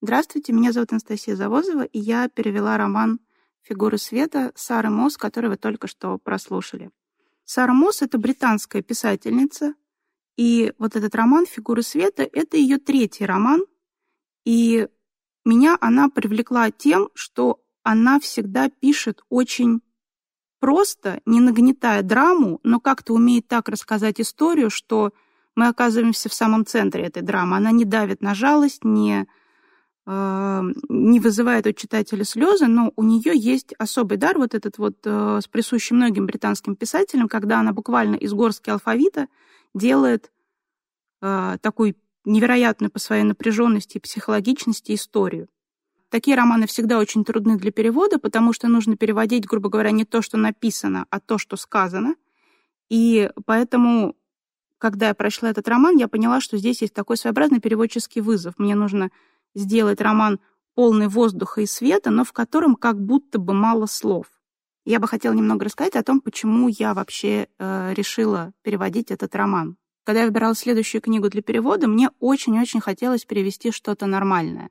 Здравствуйте, меня зовут Анастасия Завозова, и я перевела роман «Фигуры света» Сары Мосс, который вы только что прослушали. Сара Мосс — это британская писательница, и вот этот роман «Фигуры света» — это ее третий роман, и меня она привлекла тем, что она всегда пишет очень просто, не нагнетая драму, но как-то умеет так рассказать историю, что мы оказываемся в самом центре этой драмы. Она не давит на жалость, не не вызывает у читателя слезы, но у нее есть особый дар, вот этот вот э, с присущим многим британским писателям, когда она буквально из горстки алфавита делает э, такую невероятную по своей напряженности и психологичности историю. Такие романы всегда очень трудны для перевода, потому что нужно переводить, грубо говоря, не то, что написано, а то, что сказано. И поэтому, когда я прочла этот роман, я поняла, что здесь есть такой своеобразный переводческий вызов. Мне нужно сделать роман полный воздуха и света, но в котором как будто бы мало слов. Я бы хотела немного рассказать о том, почему я вообще э, решила переводить этот роман. Когда я выбирала следующую книгу для перевода, мне очень-очень хотелось перевести что-то нормальное.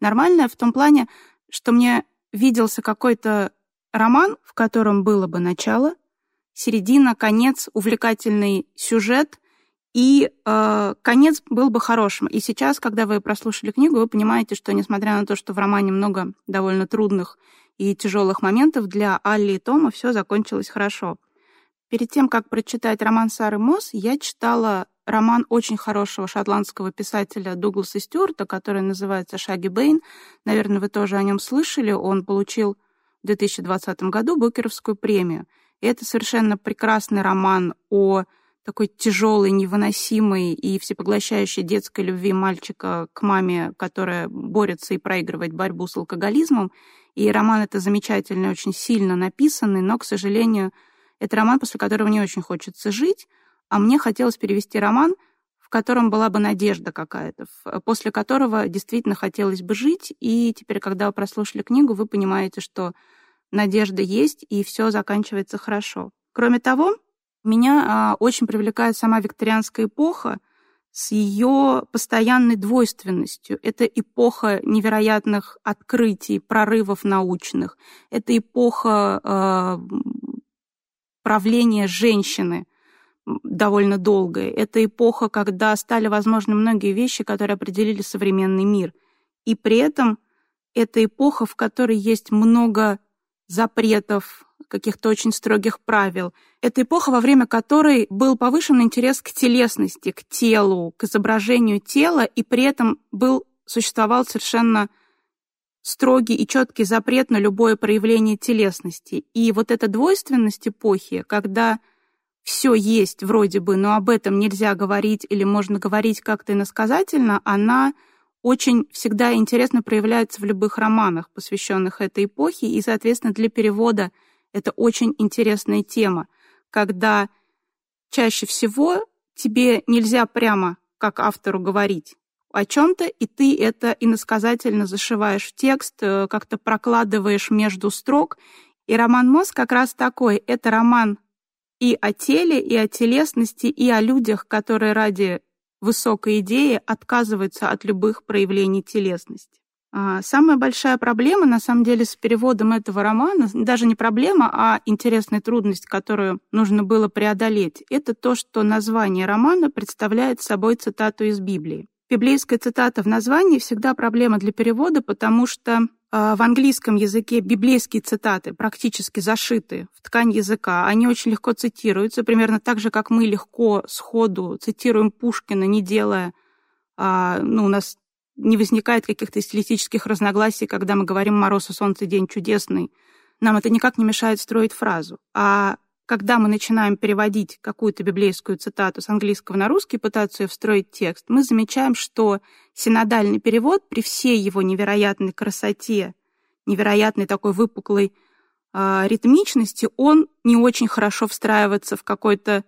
Нормальное в том плане, что мне виделся какой-то роман, в котором было бы начало, середина, конец, увлекательный сюжет, и э, конец был бы хорошим. И сейчас, когда вы прослушали книгу, вы понимаете, что несмотря на то, что в романе много довольно трудных и тяжелых моментов, для Алли и Тома все закончилось хорошо. Перед тем, как прочитать роман Сары Мосс, я читала роман очень хорошего шотландского писателя Дугласа Стюарта, который называется «Шаги Бэйн». Наверное, вы тоже о нем слышали. Он получил в 2020 году Букеровскую премию. И это совершенно прекрасный роман о такой тяжелой, невыносимой и всепоглощающей детской любви мальчика к маме, которая борется и проигрывает борьбу с алкоголизмом. И роман это замечательный, очень сильно написанный, но, к сожалению, это роман, после которого не очень хочется жить, а мне хотелось перевести роман, в котором была бы надежда какая-то, после которого действительно хотелось бы жить, и теперь, когда вы прослушали книгу, вы понимаете, что надежда есть, и все заканчивается хорошо. Кроме того, меня а, очень привлекает сама викторианская эпоха с ее постоянной двойственностью. Это эпоха невероятных открытий, прорывов научных. Это эпоха а, правления женщины довольно долгая. Это эпоха, когда стали возможны многие вещи, которые определили современный мир. И при этом это эпоха, в которой есть много запретов, каких-то очень строгих правил. Это эпоха, во время которой был повышен интерес к телесности, к телу, к изображению тела, и при этом был, существовал совершенно строгий и четкий запрет на любое проявление телесности. И вот эта двойственность эпохи, когда все есть вроде бы, но об этом нельзя говорить или можно говорить как-то иносказательно, она очень всегда интересно проявляется в любых романах, посвященных этой эпохе, и, соответственно, для перевода это очень интересная тема, когда чаще всего тебе нельзя прямо как автору говорить о чем-то, и ты это иносказательно зашиваешь в текст, э, как-то прокладываешь между строк. И роман «Мозг» как раз такой. Это роман и о теле, и о телесности, и о людях, которые ради высокой идеи отказываются от любых проявлений телесности. А, самая большая проблема, на самом деле, с переводом этого романа, даже не проблема, а интересная трудность, которую нужно было преодолеть, это то, что название романа представляет собой цитату из Библии. Библейская цитата в названии всегда проблема для перевода, потому что а, в английском языке библейские цитаты практически зашиты в ткань языка. Они очень легко цитируются, примерно так же, как мы легко сходу цитируем Пушкина, не делая... А, ну, у нас не возникает каких-то стилистических разногласий, когда мы говорим «Мороз и солнце, день чудесный». Нам это никак не мешает строить фразу. А когда мы начинаем переводить какую-то библейскую цитату с английского на русский, пытаться ее встроить в текст, мы замечаем, что синодальный перевод при всей его невероятной красоте, невероятной такой выпуклой э, ритмичности, он не очень хорошо встраивается в какой-то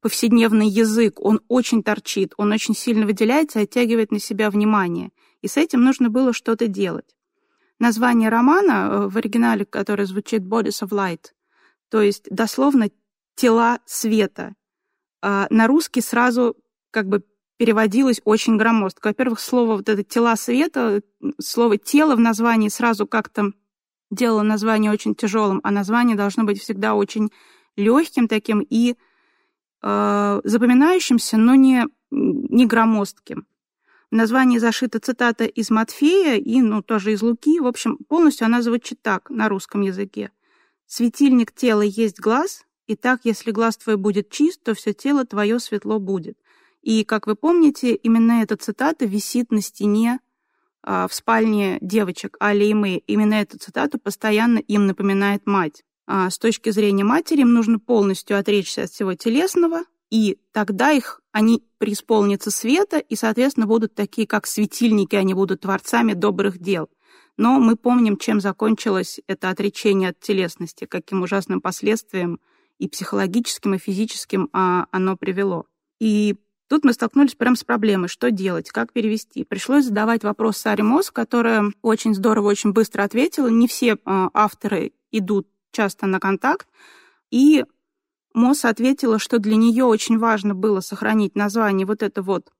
повседневный язык, он очень торчит, он очень сильно выделяется оттягивает на себя внимание. И с этим нужно было что-то делать. Название романа э, в оригинале, который звучит «Bodies of Light», то есть дословно тела света. А на русский сразу как бы переводилось очень громоздко. Во-первых, слово вот это «тела света», слово «тело» в названии сразу как-то делало название очень тяжелым, а название должно быть всегда очень легким таким и э, запоминающимся, но не, не громоздким. В названии зашита цитата из Матфея и, ну, тоже из Луки. В общем, полностью она звучит так на русском языке. «Светильник тела есть глаз, и так, если глаз твой будет чист, то все тело твое светло будет». И, как вы помните, именно эта цитата висит на стене а, в спальне девочек Али и Мэй. Именно эту цитату постоянно им напоминает мать. А, с точки зрения матери им нужно полностью отречься от всего телесного, и тогда их они преисполнятся света, и, соответственно, будут такие, как светильники, они будут творцами добрых дел. Но мы помним, чем закончилось это отречение от телесности, каким ужасным последствиям и психологическим, и физическим а, оно привело. И Тут мы столкнулись прямо с проблемой, что делать, как перевести. Пришлось задавать вопрос Саре Мос, которая очень здорово, очень быстро ответила. Не все э, авторы идут часто на контакт. И Мос ответила, что для нее очень важно было сохранить название вот это вот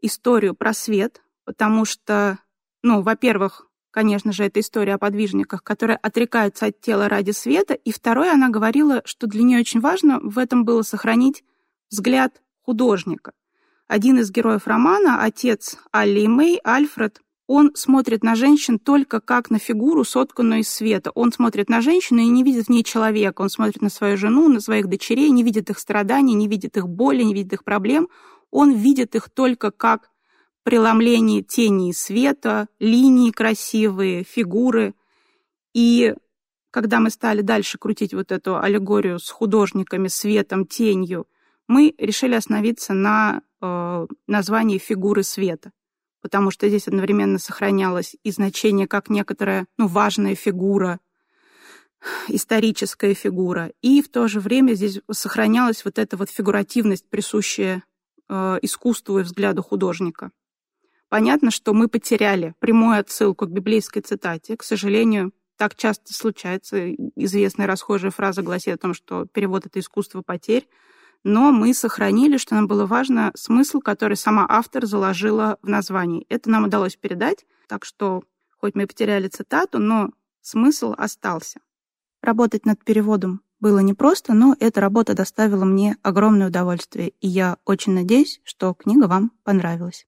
историю про свет, потому что, ну, во-первых, конечно же, это история о подвижниках, которые отрекаются от тела ради света. И второе, она говорила, что для нее очень важно в этом было сохранить взгляд художника. Один из героев романа, отец Алли и Мэй, Альфред, он смотрит на женщин только как на фигуру, сотканную из света. Он смотрит на женщину и не видит в ней человека. Он смотрит на свою жену, на своих дочерей, не видит их страданий, не видит их боли, не видит их проблем. Он видит их только как преломление тени и света, линии красивые, фигуры. И когда мы стали дальше крутить вот эту аллегорию с художниками, светом, тенью, мы решили остановиться на э, названии фигуры света, потому что здесь одновременно сохранялось и значение как некоторая ну, важная фигура, историческая фигура, и в то же время здесь сохранялась вот эта вот фигуративность, присущая э, искусству и взгляду художника. Понятно, что мы потеряли прямую отсылку к библейской цитате. К сожалению, так часто случается. Известная расхожая фраза гласит о том, что перевод — это искусство потерь но мы сохранили, что нам было важно, смысл, который сама автор заложила в названии. Это нам удалось передать, так что хоть мы потеряли цитату, но смысл остался. Работать над переводом было непросто, но эта работа доставила мне огромное удовольствие, и я очень надеюсь, что книга вам понравилась.